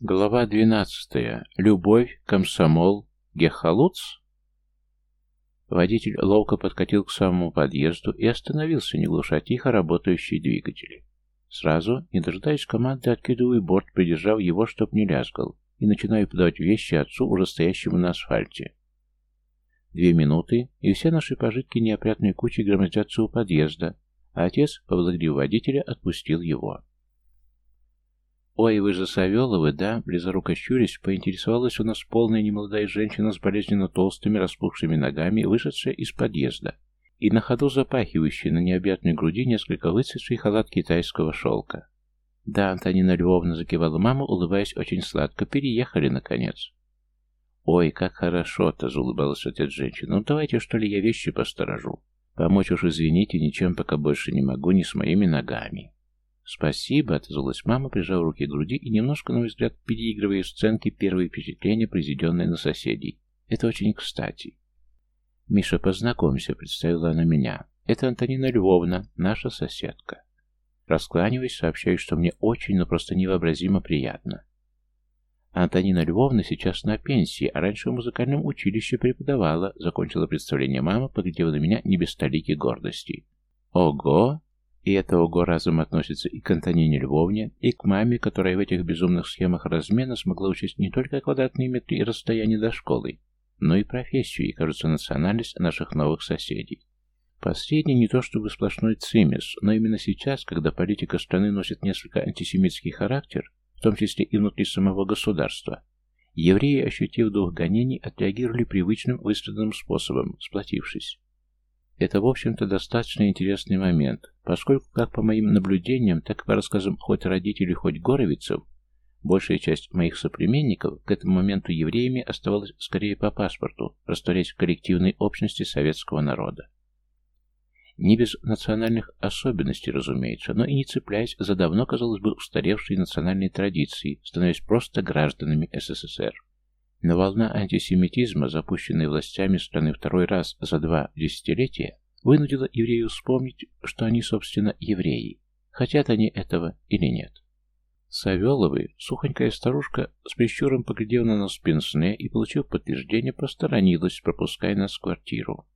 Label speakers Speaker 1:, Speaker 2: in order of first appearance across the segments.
Speaker 1: Глава двенадцатая. Любовь, комсомол, гехалуц? Водитель ловко подкатил к самому подъезду и остановился, не глуша тихо работающий двигатель. Сразу, не дожидаясь команды, откидываю борт, придержав его, чтоб не лязгал, и начинаю подавать вещи отцу, уже стоящему на асфальте. Две минуты, и все наши пожитки неопрятной кучей громоздятся у подъезда, а отец, поблагодарив водителя, отпустил его. «Ой, вы же Савеловы, да?» Близоруко щурясь, поинтересовалась у нас полная немолодая женщина с болезненно толстыми распухшими ногами, вышедшая из подъезда, и на ходу запахивающая на необъятной груди несколько выцветший халат китайского шелка. «Да, Антонина Львовна», — закивала мама, улыбаясь очень сладко, — «переехали, наконец». «Ой, как хорошо-то!» — заулыбалась отец женщина. «Ну, давайте, что ли, я вещи посторожу. Помочь уж, извините, ничем пока больше не могу, ни с моими ногами». «Спасибо», — отозвалась мама, прижав руки к груди и немножко, на мой взгляд, переигрывая сценки первые впечатления, произведенные на соседей. «Это очень кстати». «Миша, познакомься», — представила она меня. «Это Антонина Львовна, наша соседка». Раскланиваясь, сообщаю, что мне очень, но просто невообразимо приятно. Антонина Львовна сейчас на пенсии, а раньше в музыкальном училище преподавала, закончила представление мама, поглядев на меня не без столики гордости. «Ого!» И это ого разом относится и к Антонине Львовне, и к маме, которая в этих безумных схемах размена смогла учесть не только квадратные метры и расстояние до школы, но и профессию и, кажется, национальность наших новых соседей. Последний не то чтобы сплошной цимес, но именно сейчас, когда политика страны носит несколько антисемитский характер, в том числе и внутри самого государства, евреи, ощутив дух гонений, отреагировали привычным выстраданным способом, сплотившись. Это, в общем-то, достаточно интересный момент, поскольку, как по моим наблюдениям, так и по рассказам хоть родителей, хоть горовицев, большая часть моих соплеменников к этому моменту евреями оставалась скорее по паспорту, растворяясь в коллективной общности советского народа. Не без национальных особенностей, разумеется, но и не цепляясь за давно, казалось бы, устаревшие национальные традиции, становясь просто гражданами СССР. Но волна антисемитизма, запущенная властями страны второй раз за два десятилетия, вынудила евреев вспомнить, что они, собственно, евреи. Хотят они этого или нет. Савеловы, сухонькая старушка, с прищуром поглядев на нас пенсне и, получив подтверждение, посторонилась, пропуская нас в квартиру.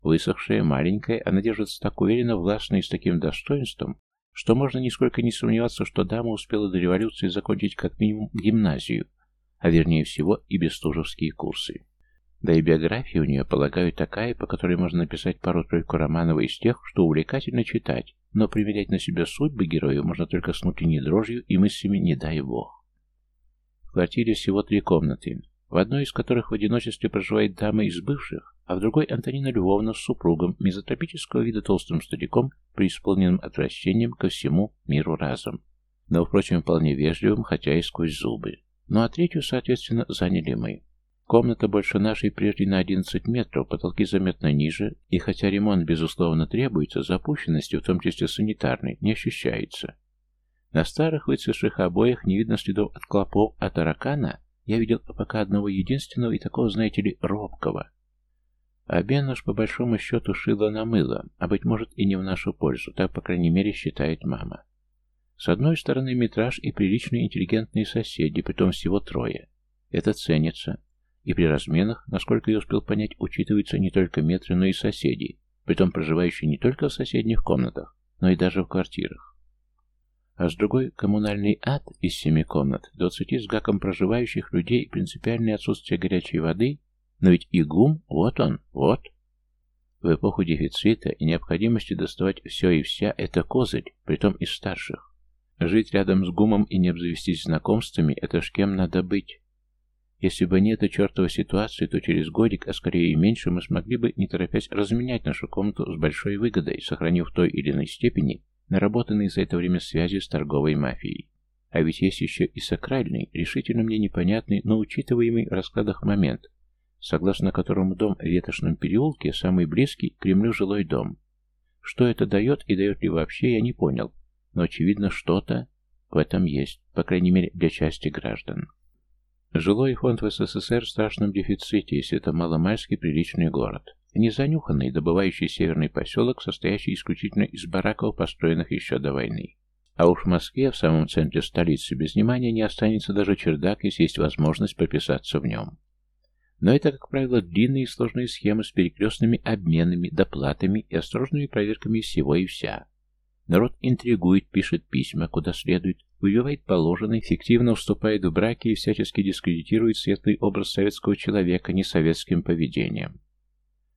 Speaker 1: Высохшая, маленькая, она держится так уверенно, властно и с таким достоинством, что можно нисколько не сомневаться, что дама успела до революции закончить как минимум гимназию, а вернее всего и бестужевские курсы. Да и биография у нее, полагаю, такая, по которой можно написать пару-тройку романов из тех, что увлекательно читать, но примерять на себя судьбы героев можно только с внутренней дрожью и мыслями «не дай бог». В квартире всего три комнаты, в одной из которых в одиночестве проживает дама из бывших, а в другой Антонина Львовна с супругом, мезотропического вида толстым стариком, преисполненным отвращением ко всему миру разом, но, впрочем, вполне вежливым, хотя и сквозь зубы. Ну а третью, соответственно, заняли мы. Комната больше нашей прежней на 11 метров, потолки заметно ниже, и хотя ремонт, безусловно, требуется, запущенности, в том числе санитарной, не ощущается. На старых выцветших обоях не видно следов от клопов, а таракана я видел пока одного единственного и такого, знаете ли, робкого. А Беннуш, по большому счету, шило на мыло, а, быть может, и не в нашу пользу, так, по крайней мере, считает мама. С одной стороны метраж и приличные интеллигентные соседи, притом всего трое. Это ценится. И при разменах, насколько я успел понять, учитываются не только метры, но и соседи, притом проживающие не только в соседних комнатах, но и даже в квартирах. А с другой – коммунальный ад из семи комнат, двадцати с гаком проживающих людей и принципиальное отсутствие горячей воды, но ведь и ГУМ, вот он, вот. В эпоху дефицита и необходимости доставать все и вся – это козырь, притом из старших. Жить рядом с гумом и не обзавестись знакомствами – это ж кем надо быть. Если бы не эта чертова ситуация, то через годик, а скорее и меньше, мы смогли бы, не торопясь, разменять нашу комнату с большой выгодой, сохранив в той или иной степени наработанные за это время связи с торговой мафией. А ведь есть еще и сакральный, решительно мне непонятный, но учитываемый в раскладах момент, согласно которому дом в Ветошном переулке самый близкий к Кремлю жилой дом. Что это дает и дает ли вообще, я не понял, но, очевидно, что-то в этом есть, по крайней мере, для части граждан. Жилой фонд в СССР в страшном дефиците, если это маломальский приличный город. Незанюханный, добывающий северный поселок, состоящий исключительно из бараков, построенных еще до войны. А уж в Москве, в самом центре столицы, без внимания не останется даже чердак, если есть возможность прописаться в нем. Но это, как правило, длинные и сложные схемы с перекрестными обменами, доплатами и осторожными проверками всего и вся. Народ интригует, пишет письма, куда следует, выбивает положенный, фиктивно вступает в браки и всячески дискредитирует светлый образ советского человека несоветским поведением.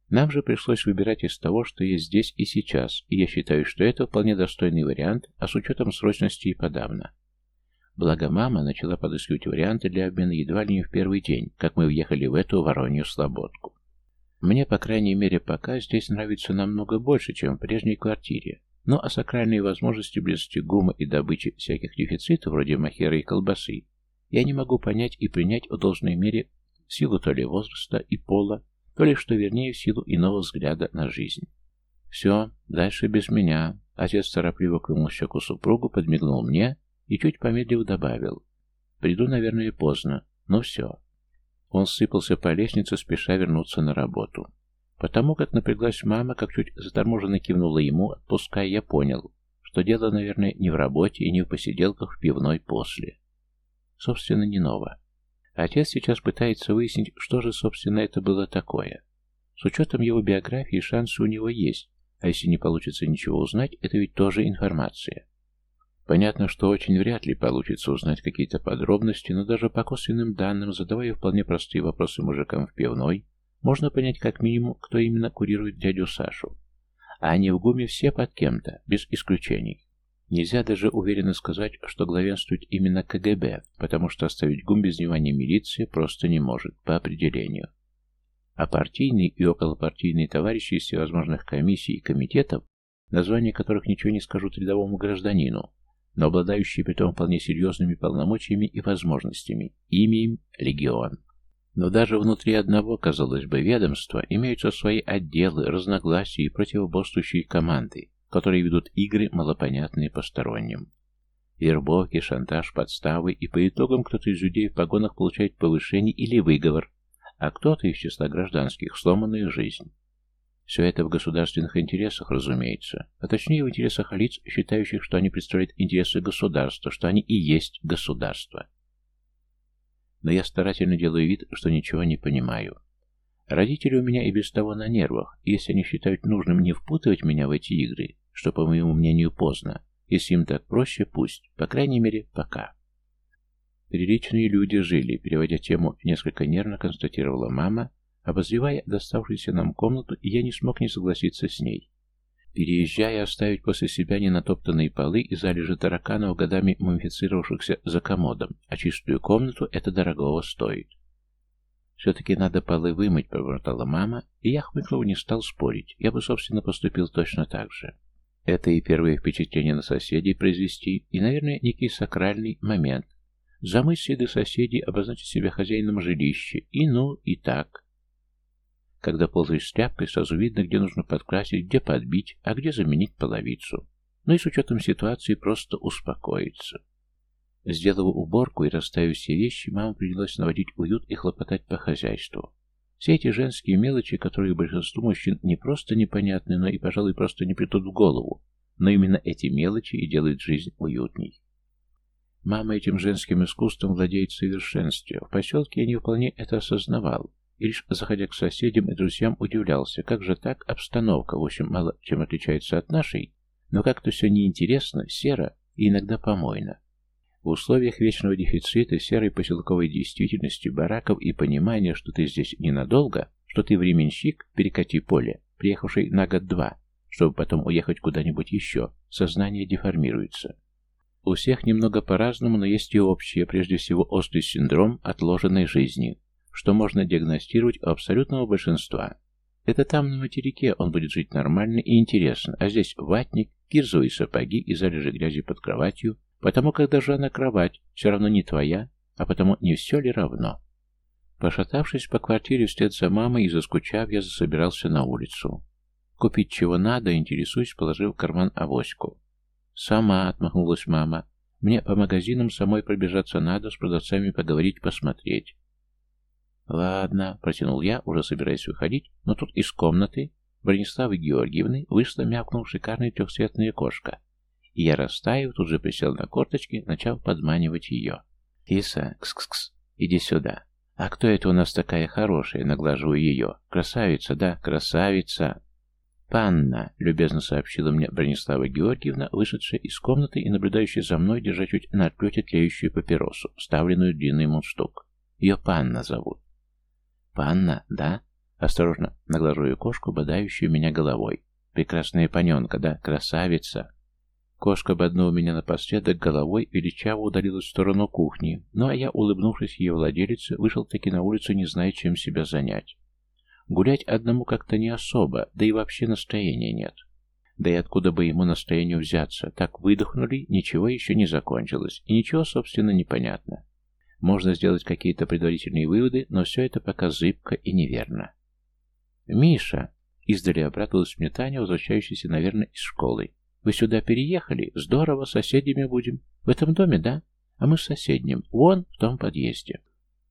Speaker 1: Нам же пришлось выбирать из того, что есть здесь и сейчас, и я считаю, что это вполне достойный вариант, а с учетом срочности и подавно. Благо мама начала подыскивать варианты для обмена едва ли не в первый день, как мы въехали в эту воронью слободку. Мне, по крайней мере, пока здесь нравится намного больше, чем в прежней квартире, но о сакральной возможности близости гума и добычи всяких дефицитов, вроде махера и колбасы, я не могу понять и принять в должной мере силу то ли возраста и пола, то ли, что вернее, в силу иного взгляда на жизнь. «Все, дальше без меня». Отец торопливо клюнул щеку супругу, подмигнул мне и, чуть помедлив, добавил. «Приду, наверное, поздно, но все». Он сыпался по лестнице, спеша вернуться на работу. Потому как напряглась мама, как чуть заторможенно кивнула ему, отпуская, я понял, что дело, наверное, не в работе и не в посиделках в пивной после. Собственно, не ново. Отец сейчас пытается выяснить, что же, собственно, это было такое. С учетом его биографии шансы у него есть, а если не получится ничего узнать, это ведь тоже информация. Понятно, что очень вряд ли получится узнать какие-то подробности, но даже по косвенным данным, задавая вполне простые вопросы мужикам в пивной, можно понять как минимум, кто именно курирует дядю Сашу. А они в ГУМе все под кем-то, без исключений. Нельзя даже уверенно сказать, что главенствует именно КГБ, потому что оставить ГУМ без внимания милиции просто не может, по определению. А партийные и околопартийные товарищи из всевозможных комиссий и комитетов, названия которых ничего не скажут рядовому гражданину, но обладающие при том вполне серьезными полномочиями и возможностями, ими им легион. Но даже внутри одного, казалось бы, ведомства имеются свои отделы, разногласия и противоборствующие команды, которые ведут игры, малопонятные посторонним. Вербовки, шантаж, подставы, и по итогам кто-то из людей в погонах получает повышение или выговор, а кто-то из числа гражданских – сломанную жизнь. Все это в государственных интересах, разумеется, а точнее в интересах лиц, считающих, что они представляют интересы государства, что они и есть государство. Но я старательно делаю вид, что ничего не понимаю. Родители у меня и без того на нервах, и если они считают нужным не впутывать меня в эти игры, что, по моему мнению, поздно, если им так проще, пусть, по крайней мере, пока. Приличные люди жили, переводя тему, несколько нервно констатировала мама, обозревая доставшуюся нам комнату, и я не смог не согласиться с ней. Переезжая, оставить после себя ненатоптанные полы и залежи тараканов, годами мумифицировавшихся за комодом, а чистую комнату это дорогого стоит. «Все-таки надо полы вымыть», — пробормотала мама, и я, хмыкнув, не стал спорить. Я бы, собственно, поступил точно так же. Это и первое впечатление на соседей произвести, и, наверное, некий сакральный момент. Замыть следы соседей, обозначить себя хозяином жилища, и ну, и так. Когда ползаешь с тряпкой, сразу видно, где нужно подкрасить, где подбить, а где заменить половицу. Ну и с учетом ситуации просто успокоиться. Сделав уборку и расставив все вещи, мама принялась наводить уют и хлопотать по хозяйству. Все эти женские мелочи, которые большинству мужчин не просто непонятны, но и, пожалуй, просто не придут в голову, но именно эти мелочи и делают жизнь уютней. Мама этим женским искусством владеет в совершенстве. В поселке я не вполне это осознавал, и лишь заходя к соседям и друзьям удивлялся, как же так обстановка, в общем, мало чем отличается от нашей, но как-то все неинтересно, серо и иногда помойно. В условиях вечного дефицита, серой поселковой действительности, бараков и понимания, что ты здесь ненадолго, что ты временщик, перекати поле, приехавший на год-два, чтобы потом уехать куда-нибудь еще, сознание деформируется. У всех немного по-разному, но есть и общее, прежде всего острый синдром отложенной жизни, что можно диагностировать у абсолютного большинства. Это там, на материке, он будет жить нормально и интересно, а здесь ватник, кирзовые сапоги и залежи грязи под кроватью, Потому как даже она кровать все равно не твоя, а потому не все ли равно. Пошатавшись по квартире вслед за мамой и заскучав, я засобирался на улицу. Купить чего надо, интересуюсь, положив в карман авоську. «Сама», — отмахнулась мама. «Мне по магазинам самой пробежаться надо, с продавцами поговорить, посмотреть». «Ладно», — протянул я, уже собираясь выходить, но тут из комнаты Брониславы Георгиевны вышла, мявкнув шикарная трехцветная кошка И я, растаяв, тут же присел на корточки, начал подманивать ее. «Киса, кс-кс-кс, иди сюда. А кто это у нас такая хорошая?» Наглаживаю ее. «Красавица, да, красавица!» «Панна», — любезно сообщила мне Бронислава Георгиевна, вышедшая из комнаты и наблюдающая за мной, держа чуть на отплете тлеющую папиросу, вставленную в длинный мундштук. «Ее Панна зовут». «Панна, да?» Осторожно наглажу кошку, бодающую меня головой. «Прекрасная паненка, да? Красавица!» Кошка боднула меня напоследок головой и величаво удалилась в сторону кухни, ну а я, улыбнувшись ее владелице, вышел таки на улицу, не зная, чем себя занять. Гулять одному как-то не особо, да и вообще настроения нет. Да и откуда бы ему настроению взяться? Так выдохнули, ничего еще не закончилось, и ничего, собственно, не понятно. Можно сделать какие-то предварительные выводы, но все это пока зыбко и неверно. «Миша!» — издали обрадовалась мне Таня, возвращающаяся, наверное, из школы. Вы сюда переехали? Здорово, соседями будем. В этом доме, да? А мы в соседнем. Вон в том подъезде.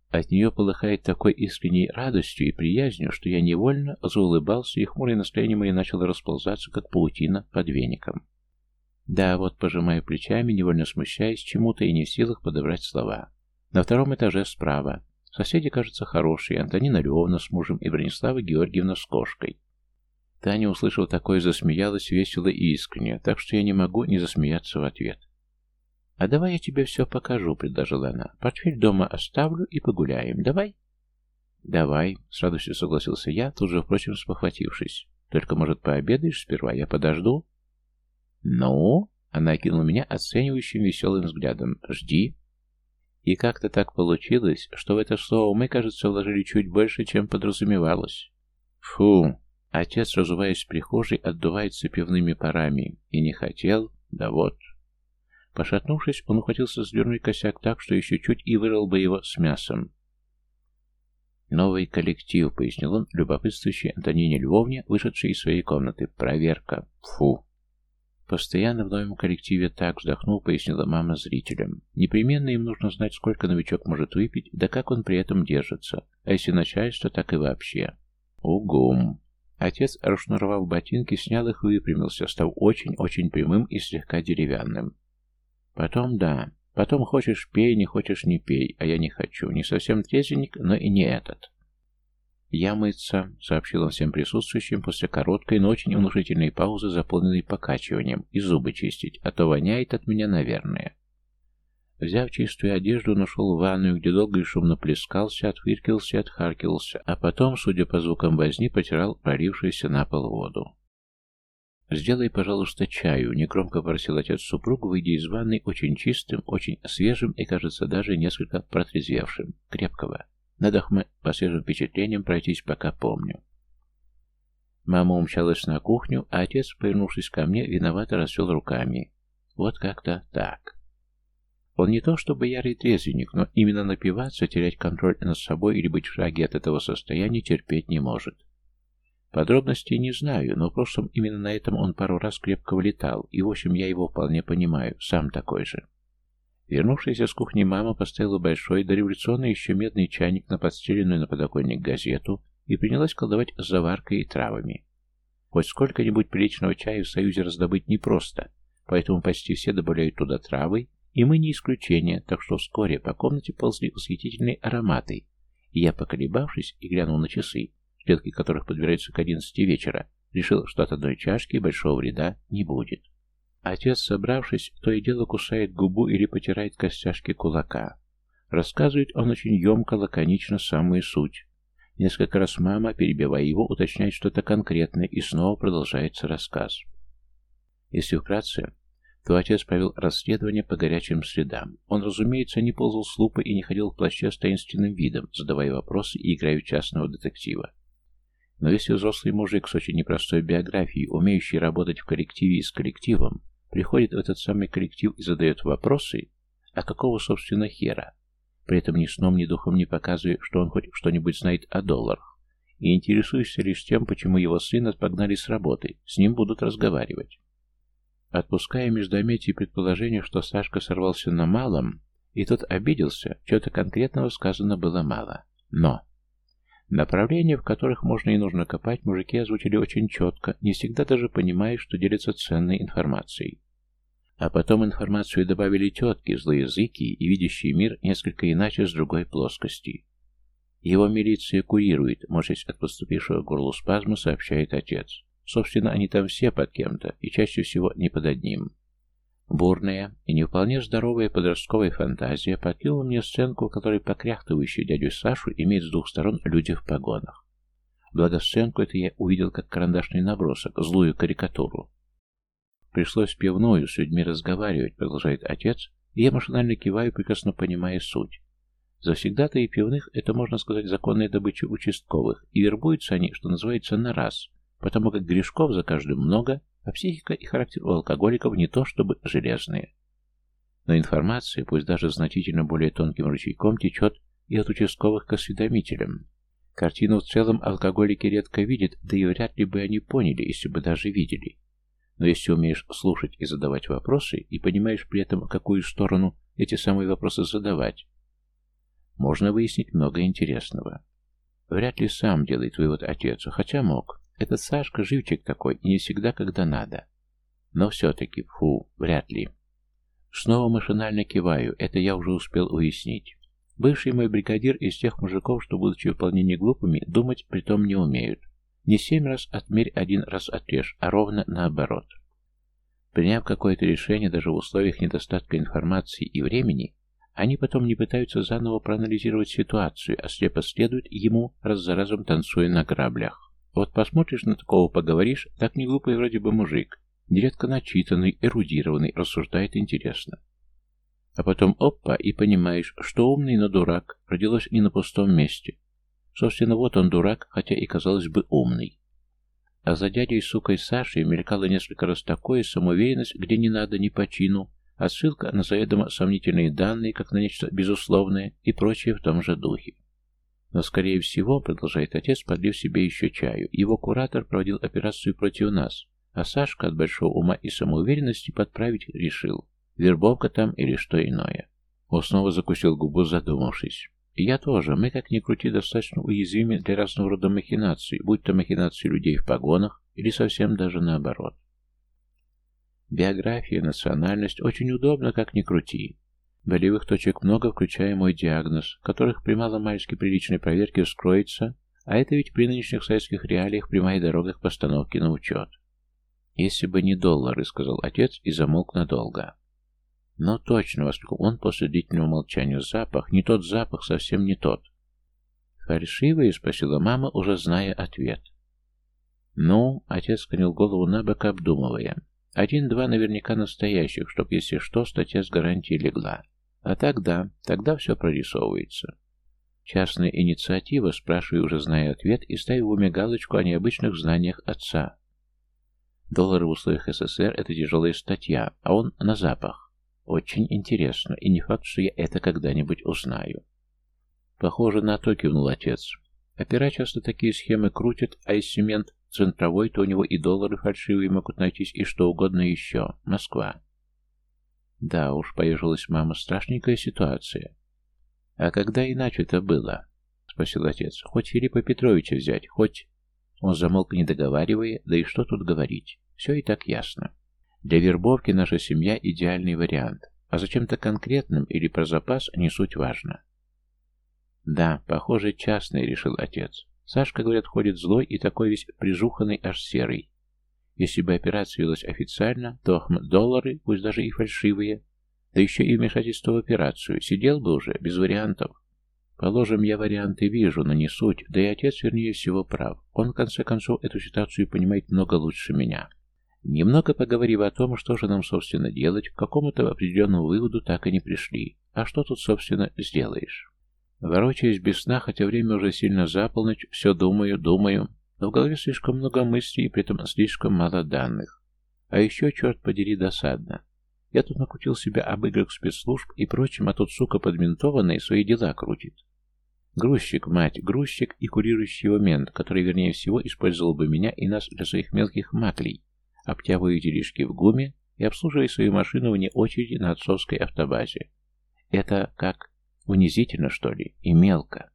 Speaker 1: От нее полыхает такой искренней радостью и приязнью, что я невольно заулыбался, и хмурое настроение мое начало расползаться, как паутина под веником. Да, вот пожимаю плечами, невольно смущаясь чему-то и не в силах подобрать слова. На втором этаже справа. Соседи, кажется, хорошие. Антонина Львовна с мужем и Бронислава Георгиевна с кошкой. Таня, услышав такое, засмеялась весело и искренне, так что я не могу не засмеяться в ответ. «А давай я тебе все покажу», — предложила она. «Портфель дома оставлю и погуляем. Давай?» «Давай», — с радостью согласился я, тут же, впрочем, спохватившись. «Только, может, пообедаешь сперва? Я подожду?» «Ну?» — она окинула меня оценивающим веселым взглядом. «Жди». И как-то так получилось, что в это слово мы, кажется, вложили чуть больше, чем подразумевалось. «Фу!» Отец, разуваясь в прихожей, отдувается пивными парами. И не хотел, да вот. Пошатнувшись, он ухватился за дверной косяк так, что еще чуть и вырвал бы его с мясом. «Новый коллектив», — пояснил он, любопытствующий Антонине Львовне, вышедшей из своей комнаты. «Проверка. Фу». «Постоянно в новом коллективе так вздохнул», — пояснила мама зрителям. «Непременно им нужно знать, сколько новичок может выпить, да как он при этом держится. А если начальство, так и вообще». «Угум». Отец, расшнуровав ботинки, снял их и выпрямился, став очень-очень прямым и слегка деревянным. Потом да. Потом хочешь пей, не хочешь не пей, а я не хочу. Не совсем трезвенник, но и не этот. «Я мыться», — сообщил он всем присутствующим после короткой, но очень внушительной паузы, заполненной покачиванием, и зубы чистить, а то воняет от меня, наверное. Взяв чистую одежду, нашел ванную, где долго и шумно плескался, отвыркивался и отхаркивался, а потом, судя по звукам возни, потирал пролившуюся на пол воду. «Сделай, пожалуйста, чаю», — негромко просил отец супругу, выйдя из ванной очень чистым, очень свежим и, кажется, даже несколько протрезвевшим, крепкого. Надо хмы по свежим впечатлениям пройтись, пока помню. Мама умчалась на кухню, а отец, повернувшись ко мне, виновато расвел руками. Вот как-то так. Он не то чтобы ярый трезвенник, но именно напиваться, терять контроль над собой или быть в шаге от этого состояния терпеть не может. Подробностей не знаю, но в прошлом именно на этом он пару раз крепко вылетал, и в общем я его вполне понимаю, сам такой же. Вернувшаяся с кухни мама поставила большой, дореволюционный еще медный чайник на подстеленную на подоконник газету и принялась колдовать с заваркой и травами. Хоть сколько-нибудь приличного чая в Союзе раздобыть непросто, поэтому почти все добавляют туда травы и мы не исключение, так что вскоре по комнате ползли восхитительные ароматы, и я, поколебавшись и глянул на часы, стрелки которых подбираются к одиннадцати вечера, решил, что от одной чашки большого вреда не будет. Отец, собравшись, то и дело кусает губу или потирает костяшки кулака. Рассказывает он очень емко, лаконично самую суть. Несколько раз мама, перебивая его, уточняет что-то конкретное, и снова продолжается рассказ. Если вкратце, то отец провел расследование по горячим следам. Он, разумеется, не ползал с лупой и не ходил в плаще с таинственным видом, задавая вопросы и играя в частного детектива. Но если взрослый мужик с очень непростой биографией, умеющий работать в коллективе и с коллективом, приходит в этот самый коллектив и задает вопросы, а какого, собственно, хера? При этом ни сном, ни духом не показывая, что он хоть что-нибудь знает о долларах, и интересуешься лишь тем, почему его сына погнали с работы, с ним будут разговаривать. Отпуская междометие предположение, что Сашка сорвался на малом, и тот обиделся, чего-то конкретного сказано было мало. Но направления, в которых можно и нужно копать, мужики озвучили очень четко, не всегда даже понимая, что делятся ценной информацией. А потом информацию добавили тетки, злоязыки и видящие мир несколько иначе с другой плоскости. Его милиция курирует, морщась от поступившего горлу спазма, сообщает отец. Собственно, они там все под кем-то, и чаще всего не под одним. Бурная и не вполне здоровая подростковая фантазия подкинула мне сценку, в которой покряхтывающий дядю Сашу имеет с двух сторон люди в погонах. Благо сценку это я увидел как карандашный набросок, злую карикатуру. Пришлось пивную с людьми разговаривать, продолжает отец, и я машинально киваю, прекрасно понимая суть. Завсегда-то и пивных это, можно сказать, законная добыча участковых, и вербуются они, что называется, на раз, потому как грешков за каждым много, а психика и характер у алкоголиков не то чтобы железные. Но информация, пусть даже значительно более тонким ручейком, течет и от участковых к осведомителям. Картину в целом алкоголики редко видят, да и вряд ли бы они поняли, если бы даже видели. Но если умеешь слушать и задавать вопросы, и понимаешь при этом, в какую сторону эти самые вопросы задавать, можно выяснить много интересного. Вряд ли сам делает вывод отец, хотя мог. Этот Сашка живчик такой, и не всегда, когда надо. Но все-таки, фу, вряд ли. Снова машинально киваю, это я уже успел уяснить. Бывший мой бригадир из тех мужиков, что, будучи вполне не глупыми, думать притом не умеют. Не семь раз отмерь, один раз отрежь, а ровно наоборот. Приняв какое-то решение даже в условиях недостатка информации и времени, они потом не пытаются заново проанализировать ситуацию, а слепо следуют ему, раз за разом танцуя на граблях. Вот посмотришь на такого, поговоришь, так не глупый вроде бы мужик, нередко начитанный, эрудированный, рассуждает интересно. А потом опа, и понимаешь, что умный, но дурак, родилось не на пустом месте. Собственно, вот он дурак, хотя и казалось бы умный. А за дядей сукой Сашей мелькало несколько раз такое самоуверенность, где не надо ни по чину, отсылка на заведомо сомнительные данные, как на нечто безусловное и прочее в том же духе. Но, скорее всего, продолжает отец, подлив себе еще чаю, его куратор проводил операцию против нас, а Сашка от большого ума и самоуверенности подправить решил. Вербовка там или что иное. Он снова закусил губу, задумавшись. Я тоже. Мы, как ни крути, достаточно уязвимы для разного рода махинаций, будь то махинации людей в погонах или совсем даже наоборот. Биография, национальность очень удобно, как ни крути. Болевых точек много, включая мой диагноз, которых при маломальски приличной проверке вскроется, а это ведь при нынешних советских реалиях прямая дорога к постановке на учет. «Если бы не доллары», — сказал отец и замолк надолго. «Но точно», — воскликнул он после длительного молчания, — «запах, не тот запах, совсем не тот». «Фальшивые?» — спросила мама, уже зная ответ. «Ну», — отец склонил голову на бок, обдумывая. «Один-два наверняка настоящих, чтоб, если что, статья с гарантией легла. А тогда, тогда все прорисовывается. Частная инициатива, спрашиваю, уже зная ответ, и ставлю в уме галочку о необычных знаниях отца. Доллары в условиях СССР – это тяжелая статья, а он на запах. Очень интересно, и не факт, что я это когда-нибудь узнаю. Похоже на то, кивнул отец. Опера часто такие схемы крутят, а из цемент центровой, то у него и доллары фальшивые могут найтись, и что угодно еще. Москва. Да уж, поежилась мама, страшненькая ситуация. А когда иначе это было? Спросил отец. Хоть Филиппа Петровича взять, хоть... Он замолк, не договаривая, да и что тут говорить. Все и так ясно. Для вербовки наша семья идеальный вариант. А зачем-то конкретным или про запас не суть важно. Да, похоже, частный, решил отец. Сашка, говорят, ходит злой и такой весь прижуханный, аж серый. Если бы операция велась официально, то доллары, пусть даже и фальшивые, да еще и вмешательство в операцию, сидел бы уже, без вариантов. Положим, я варианты вижу, но не суть, да и отец, вернее всего, прав. Он, в конце концов, эту ситуацию понимает много лучше меня. Немного поговорив о том, что же нам, собственно, делать, к какому-то определенному выводу так и не пришли. А что тут, собственно, сделаешь? Ворочаясь без сна, хотя время уже сильно за полночь, все думаю, думаю, но в голове слишком много мыслей и при этом слишком мало данных. А еще, черт подери, досадно. Я тут накрутил себя об играх спецслужб и прочим, а тут, сука, подментованный свои дела крутит. Грузчик, мать, грузчик и курирующий его мент, который, вернее всего, использовал бы меня и нас для своих мелких маклей, обтягивая делишки в гуме и обслуживая свою машину вне очереди на отцовской автобазе. Это как унизительно, что ли, и мелко.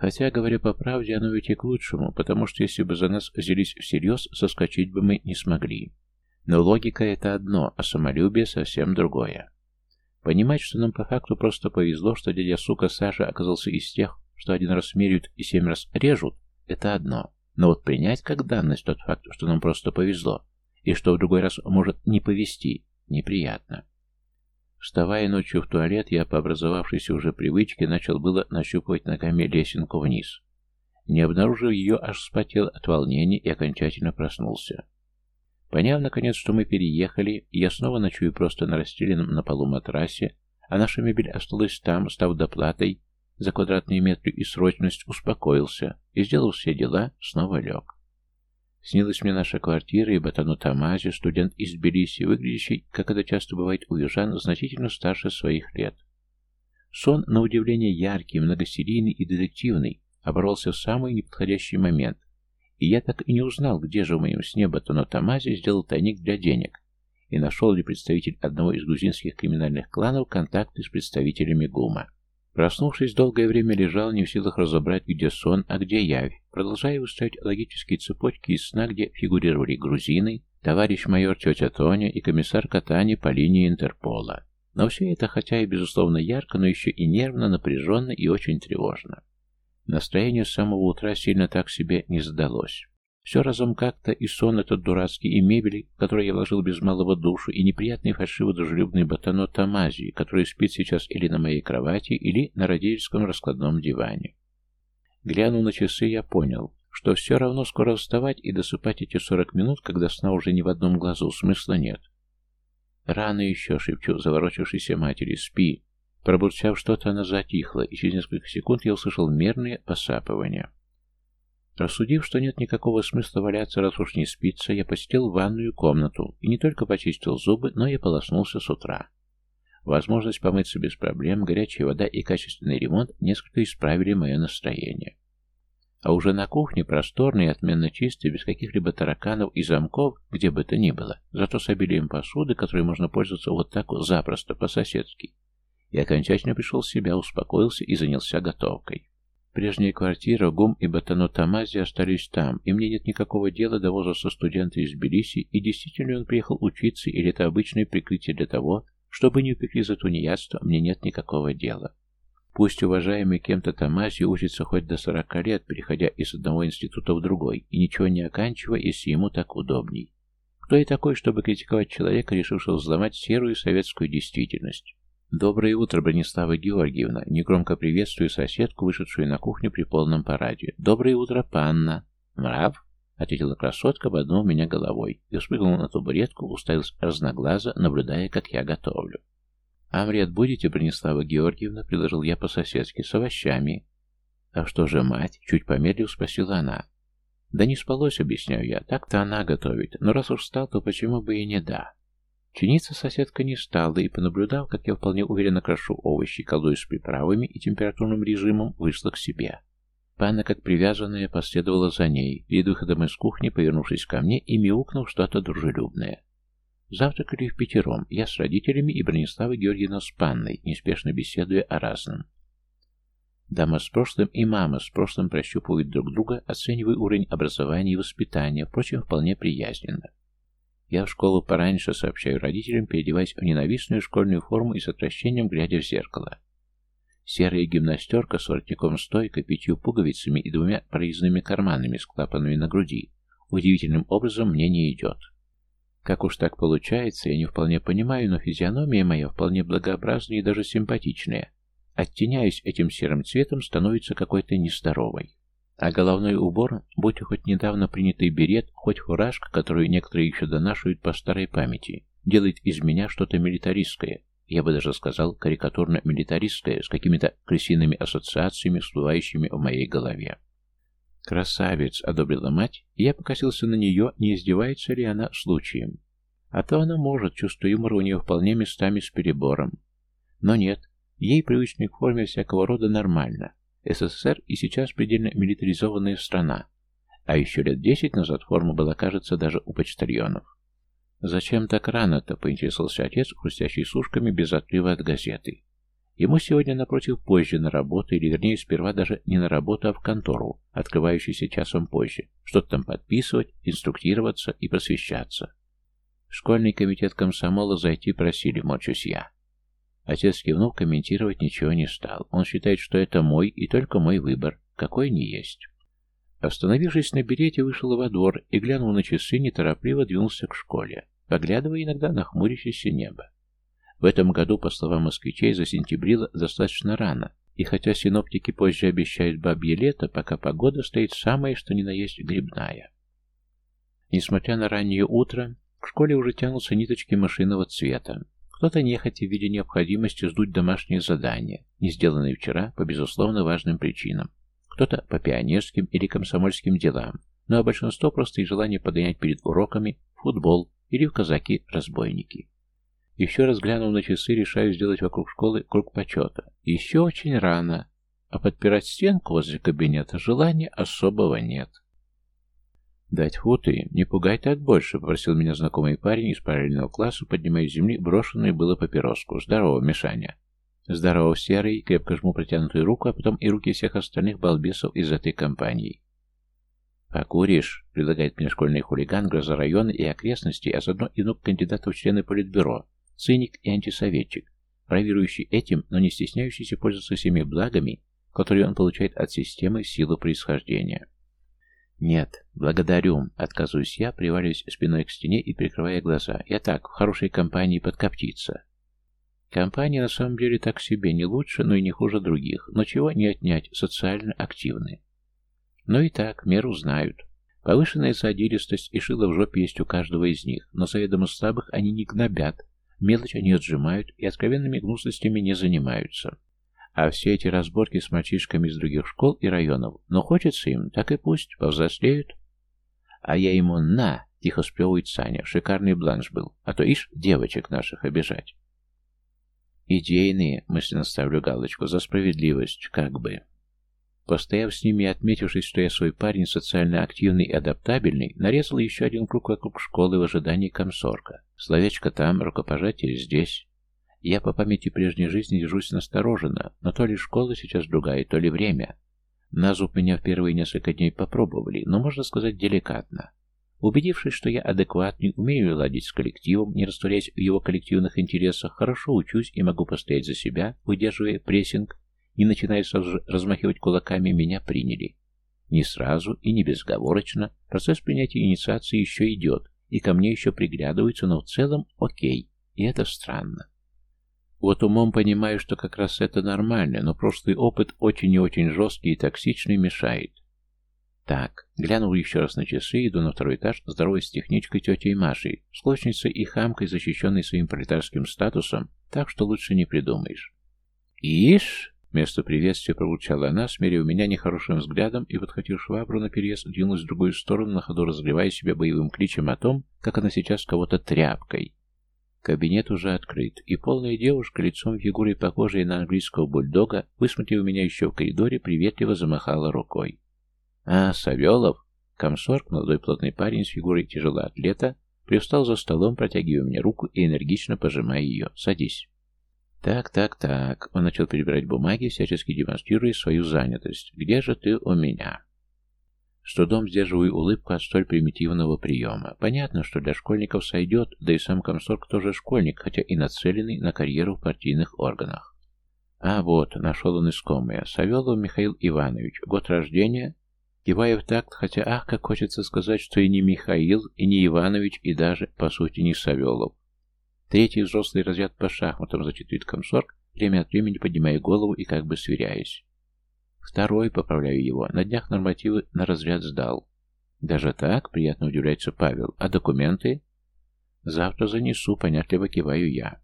Speaker 1: Хотя, говоря по правде, оно ведь и к лучшему, потому что если бы за нас взялись всерьез, соскочить бы мы не смогли. Но логика — это одно, а самолюбие — совсем другое. Понимать, что нам по факту просто повезло, что дядя сука Саша оказался из тех, что один раз меряют и семь раз режут, это одно. Но вот принять как данность тот факт, что нам просто повезло, и что в другой раз может не повезти, неприятно. Вставая ночью в туалет, я по образовавшейся уже привычке начал было нащупывать ногами лесенку вниз. Не обнаружив ее, аж вспотел от волнения и окончательно проснулся. Поняв, наконец, что мы переехали, я снова ночую просто на расстеленном на полу матрасе, а наша мебель осталась там, став доплатой за квадратные метры и срочность, успокоился и, сделал все дела, снова лег. Снилась мне наша квартира и Батану Тамази, студент из Тбилиси, выглядящий, как это часто бывает у южан, значительно старше своих лет. Сон, на удивление яркий, многосерийный и детективный, оборвался в самый неподходящий момент, и я так и не узнал, где же в моем сне Батано Тамази сделал тайник для денег, и нашел ли представитель одного из грузинских криминальных кланов контакты с представителями ГУМа. Проснувшись, долгое время лежал, не в силах разобрать, где сон, а где явь, продолжая устроить логические цепочки из сна, где фигурировали грузины, товарищ майор тетя Тоня и комиссар Катани по линии Интерпола. Но все это, хотя и безусловно ярко, но еще и нервно, напряженно и очень тревожно. Настроение с самого утра сильно так себе не задалось. Все разом как-то, и сон этот дурацкий, и мебель, в которой я вложил без малого душу, и неприятный фальшиво-дружелюбный ботано Тамази, который спит сейчас или на моей кровати, или на родительском раскладном диване. Глянув на часы, я понял, что все равно скоро вставать и досыпать эти сорок минут, когда сна уже ни в одном глазу, смысла нет. «Рано еще», — шепчу заворочившейся матери, — «спи». Пробурчав что-то, она затихла, и через несколько секунд я услышал мерные посапывания. Рассудив, что нет никакого смысла валяться, раз уж не спится, я посетил ванную комнату и не только почистил зубы, но и полоснулся с утра. Возможность помыться без проблем, горячая вода и качественный ремонт несколько исправили мое настроение. А уже на кухне, просторной и отменно чистой, без каких-либо тараканов и замков, где бы то ни было, зато с обилием посуды, которой можно пользоваться вот так запросто, по-соседски. Я окончательно пришел в себя, успокоился и занялся готовкой. Прежняя квартира, ГУМ и Батано Тамази остались там, и мне нет никакого дела до возраста студента из Тбилиси, и действительно он приехал учиться, или это обычное прикрытие для того, чтобы не упекли за тунеядство, мне нет никакого дела. Пусть уважаемый кем-то Тамази учится хоть до сорока лет, переходя из одного института в другой, и ничего не оканчивая, если ему так удобней. Кто я такой, чтобы критиковать человека, решившего взломать серую советскую действительность? «Доброе утро, Бронислава Георгиевна!» Негромко приветствую соседку, вышедшую на кухню при полном параде. «Доброе утро, панна!» «Мрав?» — ответила красотка, ободнув меня головой, и спрыгнула на табуретку, уставилась разноглазо, наблюдая, как я готовлю. «Омлет будете, Бронислава Георгиевна?» — предложил я по-соседски, с овощами. «А что же, мать?» — чуть помедлив спросила она. «Да не спалось, объясняю я. Так-то она готовит. Но раз уж стал, то почему бы и не да?» Чиниться соседка не стала, и, понаблюдав, как я вполне уверенно крошу овощи, колдую с приправами и температурным режимом, вышла к себе. Панна, как привязанная, последовала за ней, перед выходом из кухни, повернувшись ко мне и мяукнув что-то дружелюбное. Завтракали в пятером, я с родителями и Бронислава Георгиевна с Панной, неспешно беседуя о разном. Дама с прошлым и мама с прошлым прощупывают друг друга, оценивая уровень образования и воспитания, впрочем, вполне приязненно. Я в школу пораньше сообщаю родителям, переодеваясь в ненавистную школьную форму и с отвращением глядя в зеркало. Серая гимнастерка с воротником стойка, пятью пуговицами и двумя проездными карманами с клапанами на груди удивительным образом мне не идет. Как уж так получается, я не вполне понимаю, но физиономия моя вполне благообразная и даже симпатичная. Оттеняясь этим серым цветом, становится какой-то нездоровой. А головной убор, будь хоть недавно принятый берет, хоть фуражка, которую некоторые еще донашивают по старой памяти, делает из меня что-то милитаристское, я бы даже сказал карикатурно-милитаристское, с какими-то крысиными ассоциациями, всплывающими в моей голове. «Красавец!» — одобрила мать, и я покосился на нее, не издевается ли она случаем. А то она может, чувство юмора у нее вполне местами с перебором. Но нет, ей привычной к форме всякого рода нормально. СССР и сейчас предельно милитаризованная страна, а еще лет десять назад форма была, кажется, даже у почтальонов. «Зачем так рано-то?» — поинтересовался отец, хрустящий сушками без отлива от газеты. Ему сегодня, напротив, позже на работу, или вернее, сперва даже не на работу, а в контору, открывающуюся часом позже, что-то там подписывать, инструктироваться и просвещаться. школьный комитет комсомола зайти просили, мочусь я. Отец кивнув, комментировать ничего не стал. Он считает, что это мой и только мой выбор, какой не есть. Остановившись на берете, вышел во двор и, глянув на часы, неторопливо двинулся к школе, поглядывая иногда на хмурящееся небо. В этом году, по словам москвичей, засентябрило достаточно рано, и хотя синоптики позже обещают бабье лето, пока погода стоит самая, что ни на есть, грибная. Несмотря на раннее утро, к школе уже тянутся ниточки машинного цвета. Кто-то нехотя в виде необходимости сдуть домашние задания, не сделанные вчера по безусловно важным причинам. Кто-то по пионерским или комсомольским делам, ну а большинство просто из желания подгонять перед уроками футбол или в казаки-разбойники. Еще раз глянув на часы, решаю сделать вокруг школы круг почета. Еще очень рано, а подпирать стенку возле кабинета желания особого нет. «Дать футы, не пугай так больше», — попросил меня знакомый парень из параллельного класса, поднимая с земли брошенную было папироску. «Здорово, Мишаня». «Здорово, Серый», — крепко жму протянутую руку, а потом и руки всех остальных балбесов из этой компании. «Покуришь?» — предлагает мне школьный хулиган, гроза района и окрестностей, а заодно и внук кандидата в члены политбюро, циник и антисоветчик, бравирующий этим, но не стесняющийся пользоваться всеми благами, которые он получает от системы силы происхождения. «Нет, благодарю», — отказываюсь я, приваливаясь спиной к стене и прикрывая глаза. «Я так, в хорошей компании подкоптиться». Компания на самом деле так себе, не лучше, но и не хуже других, но чего не отнять, социально активны. Но и так, меру знают. Повышенная задиристость и шило в жопе есть у каждого из них, но заведомо слабых они не гнобят, Мелочь они отжимают и откровенными гнусностями не занимаются. А все эти разборки с мальчишками из других школ и районов, но хочется им, так и пусть, повзрослеют. А я ему «на!» — тихо сплевывает Саня. Шикарный бланш был, а то ишь девочек наших обижать. Идейные, мысленно ставлю галочку, за справедливость, как бы. Постояв с ними и отметившись, что я свой парень социально активный и адаптабельный, нарезал еще один круг вокруг школы в ожидании комсорка. Словечко там, рукопожатие здесь. Я по памяти прежней жизни держусь настороженно, но то ли школа сейчас другая, то ли время. На зуб меня в первые несколько дней попробовали, но можно сказать деликатно. Убедившись, что я адекватный, умею ладить с коллективом, не растворяясь в его коллективных интересах, хорошо учусь и могу постоять за себя, выдерживая прессинг, и, начиная сразу же размахивать кулаками, меня приняли. Не сразу и не безговорочно, процесс принятия инициации еще идет, и ко мне еще приглядываются, но в целом окей, и это странно. Вот умом понимаю, что как раз это нормально, но прошлый опыт очень и очень жесткий и токсичный мешает. Так, глянул еще раз на часы, иду на второй этаж, здоровой с техничкой тетей Машей, склочницей и хамкой, защищенной своим пролетарским статусом, так что лучше не придумаешь. «Ишь!» Вместо приветствия прозвучала она, смерив меня нехорошим взглядом и, подхватив швабру на переезд, двинулась в другую сторону, на ходу разгревая себя боевым кличем о том, как она сейчас кого-то тряпкой. Кабинет уже открыт, и полная девушка, лицом фигурой похожей на английского бульдога, высмотрев меня еще в коридоре, приветливо замахала рукой. «А, Савелов!» Комсорг, молодой плотный парень с фигурой тяжелоатлета, привстал за столом, протягивая мне руку и энергично пожимая ее. «Садись». «Так, так, так», — он начал перебирать бумаги, всячески демонстрируя свою занятость. «Где же ты у меня?» С трудом сдерживаю улыбку от столь примитивного приема. Понятно, что для школьников сойдет, да и сам комсорг тоже школьник, хотя и нацеленный на карьеру в партийных органах. А вот, нашел он искомое. Савелов Михаил Иванович. Год рождения? Кивая в такт, хотя ах, как хочется сказать, что и не Михаил, и не Иванович, и даже, по сути, не Савелов. Третий взрослый разряд по шахматам зачитывает комсорг, время от времени поднимая голову и как бы сверяясь. Второй, поправляю его, на днях нормативы на разряд сдал. Даже так, приятно удивляется Павел. А документы? Завтра занесу, понятливо киваю я.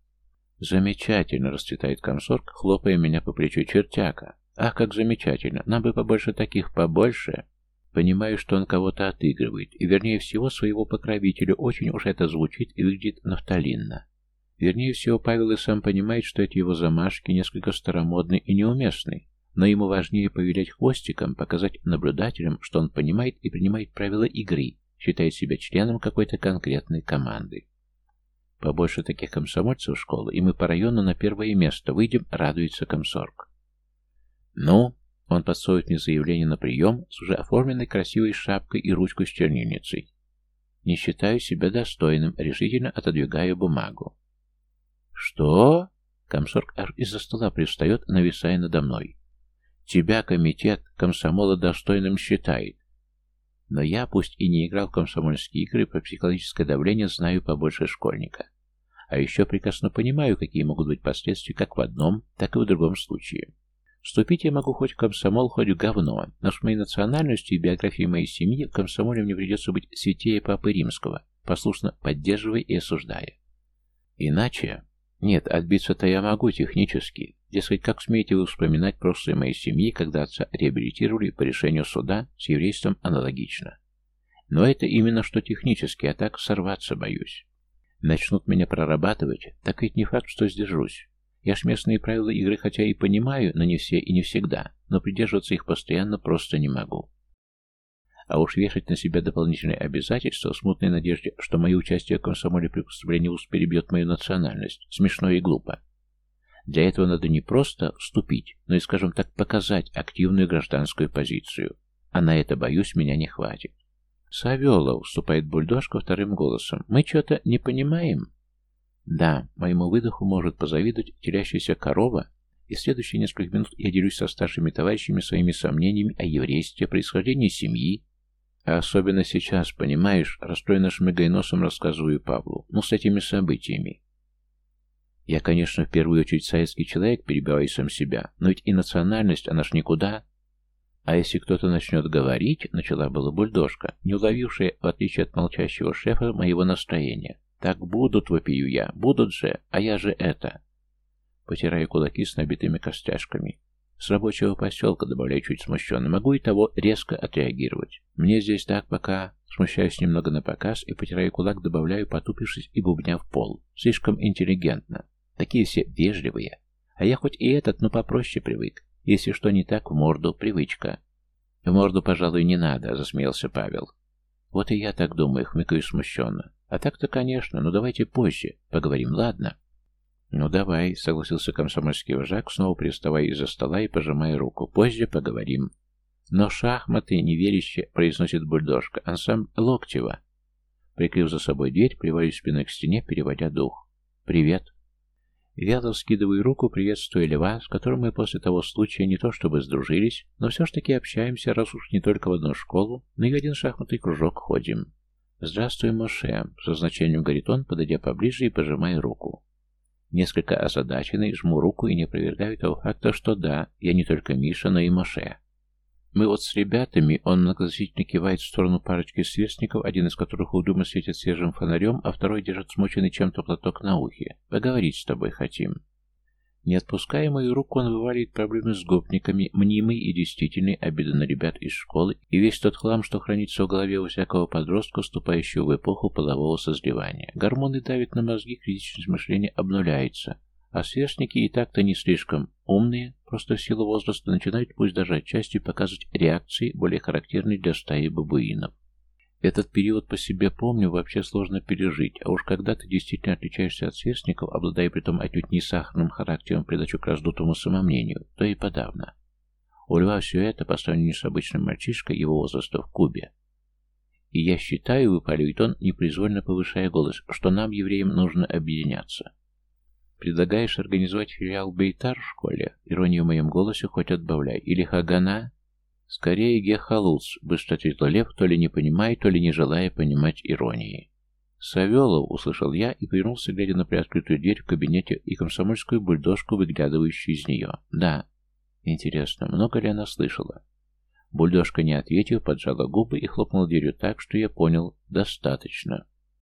Speaker 1: Замечательно, расцветает комсорг, хлопая меня по плечу чертяка. Ах, как замечательно, нам бы побольше таких, побольше. Понимаю, что он кого-то отыгрывает, и вернее всего своего покровителя очень уж это звучит и выглядит нафталинно. Вернее всего, Павел и сам понимает, что эти его замашки несколько старомодны и неуместны, но ему важнее повелять хвостиком, показать наблюдателям, что он понимает и принимает правила игры, считает себя членом какой-то конкретной команды. Побольше таких комсомольцев в школу, и мы по району на первое место выйдем, радуется комсорг. «Ну?» — он подсовывает мне заявление на прием с уже оформленной красивой шапкой и ручкой с чернильницей. Не считаю себя достойным, решительно отодвигаю бумагу. Что? Комсорг аж из-за стола пристает, нависая надо мной. Тебя комитет комсомола достойным считает. Но я, пусть и не играл в комсомольские игры, про психологическое давление знаю побольше школьника. А еще прекрасно понимаю, какие могут быть последствия как в одном, так и в другом случае. Вступить я могу хоть в комсомол, хоть в говно, но с моей национальностью и биографией моей семьи в комсомоле мне придется быть святее Папы Римского, послушно поддерживая и осуждая. Иначе... Нет, отбиться-то я могу технически. Дескать, как смеете вы вспоминать прошлое моей семьи, когда отца реабилитировали по решению суда, с еврейством аналогично. Но это именно что технически, а так сорваться боюсь. Начнут меня прорабатывать, так ведь не факт, что сдержусь. Я ж местные правила игры хотя и понимаю, но не все и не всегда, но придерживаться их постоянно просто не могу. А уж вешать на себя дополнительные обязательства в смутной надежде, что мое участие в комсомоле при поступлении ВУЗ перебьет мою национальность, смешно и глупо. Для этого надо не просто вступить, но и, скажем так, показать активную гражданскую позицию. А на это, боюсь, меня не хватит. «Савелов», — вступает бульдожка вторым голосом, — «мы что-то не понимаем?» Да, моему выдоху может позавидовать терящаяся корова, и следующие несколько минут я делюсь со старшими товарищами своими сомнениями о еврействе, происхождении семьи, а особенно сейчас, понимаешь, расстроенно шмыгая носом рассказываю Павлу, ну, с этими событиями. Я, конечно, в первую очередь советский человек, перебиваю сам себя, но ведь и национальность, она ж никуда. А если кто-то начнет говорить, начала была бульдожка, не уловившая, в отличие от молчащего шефа, моего настроения. Так будут, вопию я, будут же, а я же это. Потираю кулаки с набитыми костяшками. С рабочего поселка, добавляю чуть смущенно, могу и того резко отреагировать. Мне здесь так пока... Смущаюсь немного на показ и, потирая кулак, добавляю, потупившись и бубня в пол. Слишком интеллигентно. Такие все вежливые. А я хоть и этот, но попроще привык. Если что не так, в морду привычка. В морду, пожалуй, не надо, засмеялся Павел. Вот и я так думаю, хмыкаю смущенно. А так-то, конечно, но давайте позже. Поговорим, ладно? Ну давай, согласился комсомольский вожак, снова приставая из-за стола и пожимая руку. Позже поговорим. Но шахматы, неверяще, произносит бульдожка. Ансамбль Локтева. Прикрыв за собой дверь, привалюсь спиной к стене, переводя дух. «Привет». Вяло скидываю руку, приветствуя Льва, с которым мы после того случая не то чтобы сдружились, но все ж таки общаемся, раз уж не только в одну школу, но и в один шахматный кружок ходим. «Здравствуй, Моше», — со значением говорит он, подойдя поближе и пожимая руку. Несколько озадаченный, жму руку и не опровергаю того факта, что да, я не только Миша, но и Моше. Мы вот с ребятами, он многозначительно кивает в сторону парочки сверстников, один из которых угрюмо светит свежим фонарем, а второй держит смоченный чем-то платок на ухе. Поговорить с тобой хотим. Не отпуская мою руку, он вываливает проблемы с гопниками, мнимый и действительный обиды на ребят из школы и весь тот хлам, что хранится в голове у всякого подростка, вступающего в эпоху полового созревания. Гормоны давят на мозги, критичность мышления обнуляется, а сверстники и так-то не слишком умные, просто в силу возраста начинают, пусть даже отчасти, показывать реакции, более характерные для стаи бабуинов. Этот период по себе помню вообще сложно пережить, а уж когда ты действительно отличаешься от сверстников, обладая при том отнюдь не сахарным характером придачу к раздутому самомнению, то и подавно. У Льва все это по сравнению с обычным мальчишкой его возраста в Кубе. И я считаю, выпаливает он, непроизвольно повышая голос, что нам, евреям, нужно объединяться. Предлагаешь организовать филиал Бейтар в школе? Иронию в моем голосе хоть отбавляй. Или Хагана? «Скорее Гехалуц», — быстро ответил Лев, то ли не понимая, то ли не желая понимать иронии. «Савелов», — услышал я и повернулся, глядя на приоткрытую дверь в кабинете и комсомольскую бульдожку, выглядывающую из нее. «Да». Интересно, много ли она слышала? Бульдожка, не ответив, поджала губы и хлопнула дверью так, что я понял «достаточно».